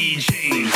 If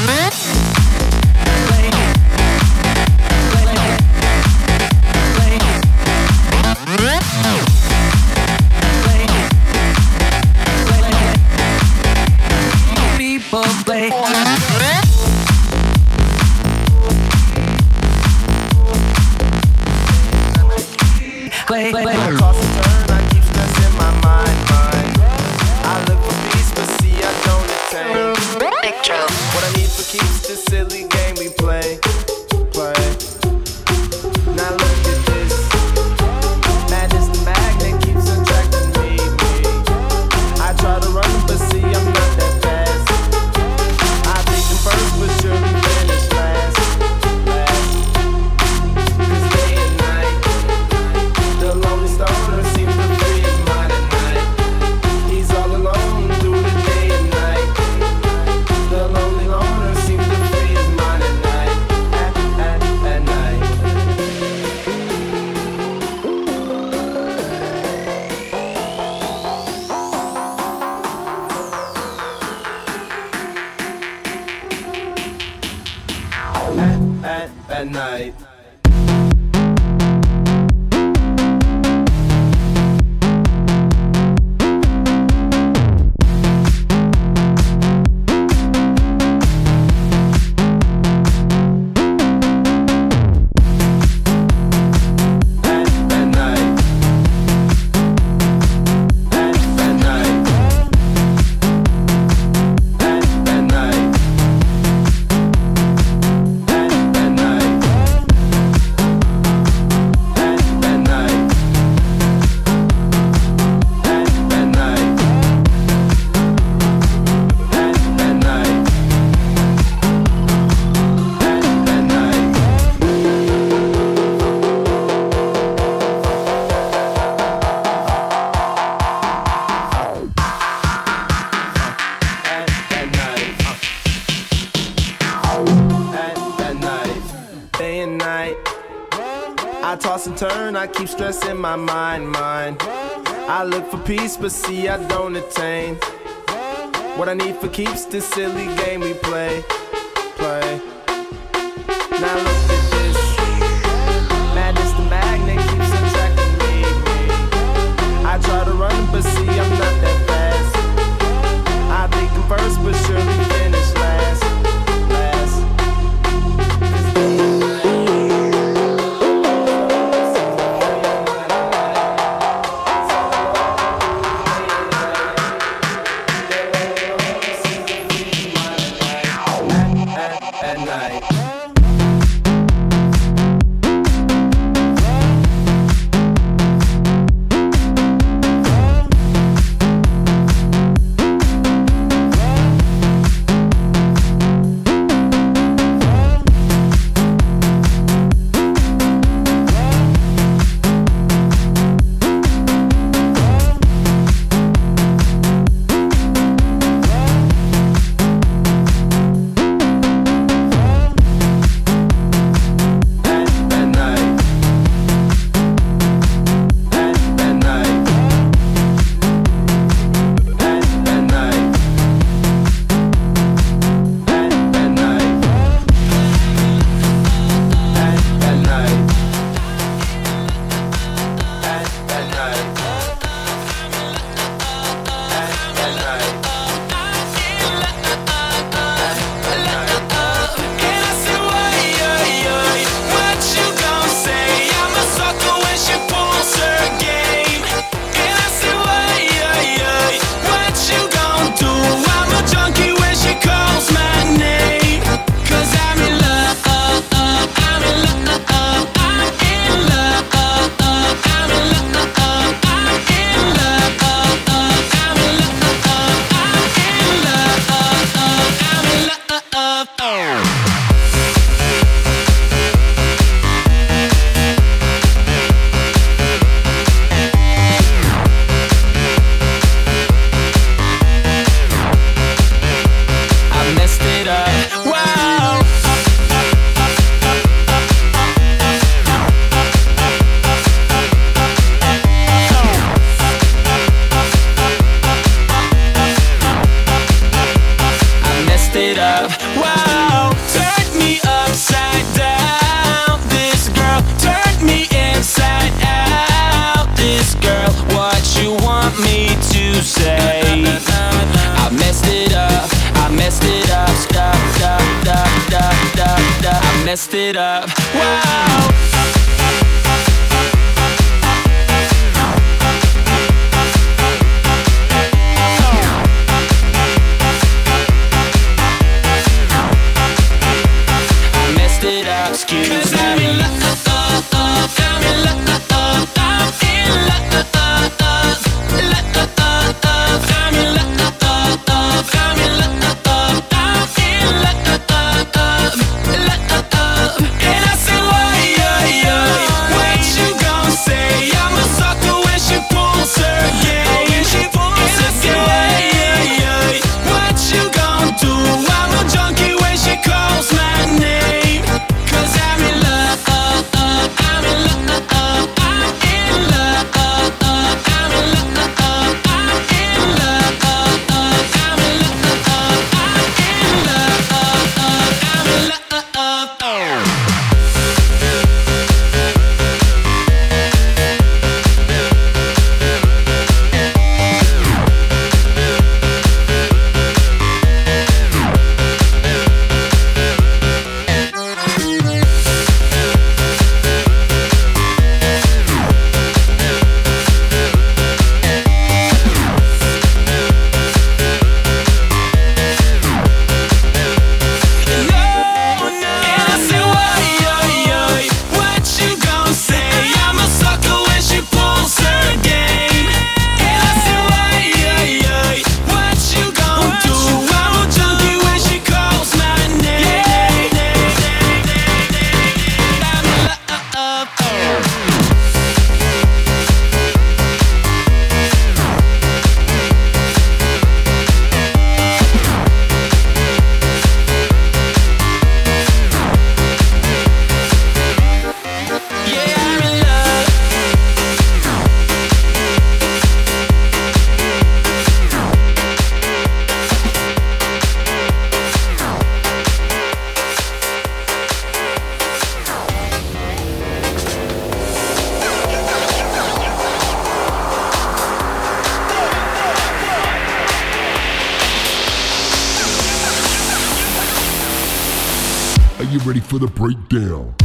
Mm-hmm. I keep stressing my mind, mind. I look for peace, but see, I don't attain. What I need for keeps this silly game we play, play. Now look at night. wow. Me upside down. This girl turned me inside out. This girl, what you want me to say? I messed it up. I messed it up. Stop, stop, stop, stop, stop. I messed it up. Wow. The breakdown?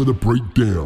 For the breakdown?